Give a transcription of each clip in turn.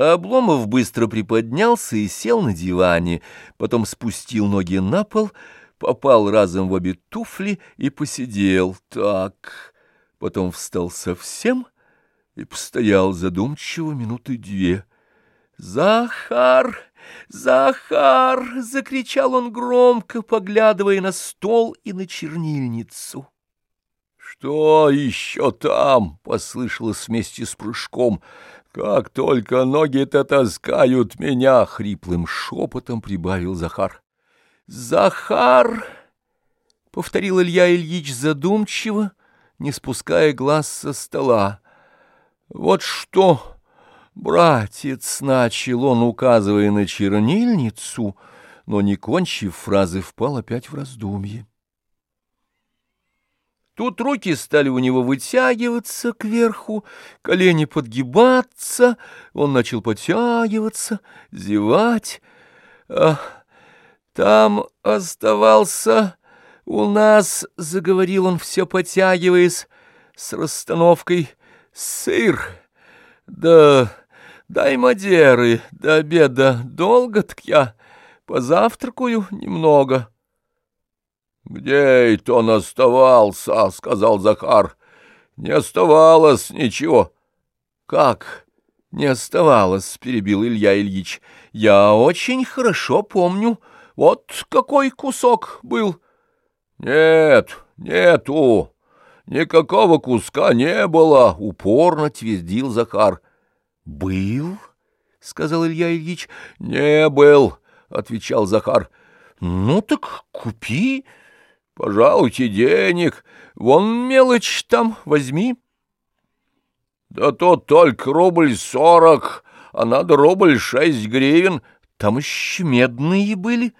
Обломов быстро приподнялся и сел на диване, потом спустил ноги на пол, попал разом в обе туфли и посидел так. Потом встал совсем и постоял задумчиво минуты две. «Захар! Захар!» — закричал он громко, поглядывая на стол и на чернильницу. «Что еще там?» — послышалось вместе с прыжком. «Как только ноги-то таскают меня!» — хриплым шепотом прибавил Захар. «Захар!» — повторил Илья Ильич задумчиво, не спуская глаз со стола. «Вот что, братец!» — начал он, указывая на чернильницу, но, не кончив фразы, впал опять в раздумье. Тут руки стали у него вытягиваться кверху, колени подгибаться, он начал подтягиваться, зевать. А там оставался у нас, — заговорил он, все подтягиваясь, с расстановкой, — сыр. Да дай мадеры до обеда долго-так я позавтракаю немного. «Где это он оставался?» — сказал Захар. «Не оставалось ничего». «Как не оставалось?» — перебил Илья Ильич. «Я очень хорошо помню. Вот какой кусок был». «Нет, нету. Никакого куска не было», — упорно твердил Захар. «Был?» — сказал Илья Ильич. «Не был», — отвечал Захар. «Ну так купи». Пожалуйте денег, вон мелочь там возьми. Да то только рубль сорок, а надо рубль шесть гривен. Там еще медные были.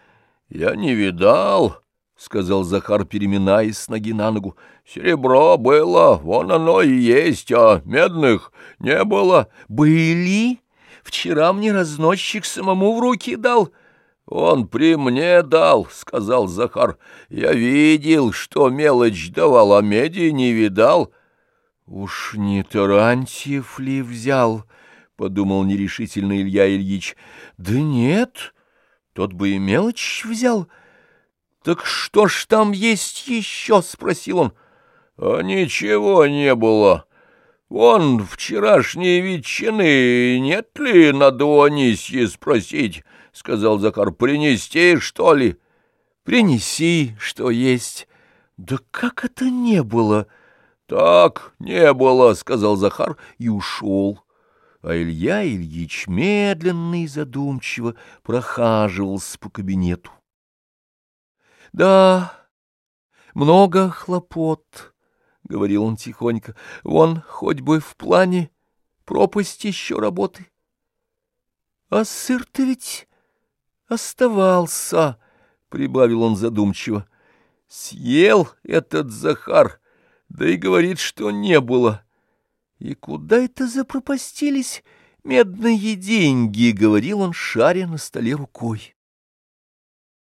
Я не видал, — сказал Захар, переминаясь с ноги на ногу. Серебро было, вон оно и есть, а медных не было. Были? Вчера мне разносчик самому в руки дал. — «Он при мне дал», — сказал Захар. «Я видел, что мелочь давал, а меди не видал». «Уж не Тарантьев ли взял?» — подумал нерешительно Илья Ильич. «Да нет, тот бы и мелочь взял». «Так что ж там есть еще?» — спросил он. «А ничего не было. Вон вчерашние ветчины нет ли на Дуанисье спросить?» — сказал Захар. — Принести, что ли? — Принеси, что есть. — Да как это не было? — Так не было, — сказал Захар и ушел. А Илья Ильич медленно и задумчиво прохаживался по кабинету. — Да, много хлопот, — говорил он тихонько. — Вон, хоть бы в плане пропасть еще работы. А сыр-то ведь оставался, — прибавил он задумчиво. Съел этот Захар, да и говорит, что не было. И куда это запропастились медные деньги, — говорил он, шаря на столе рукой.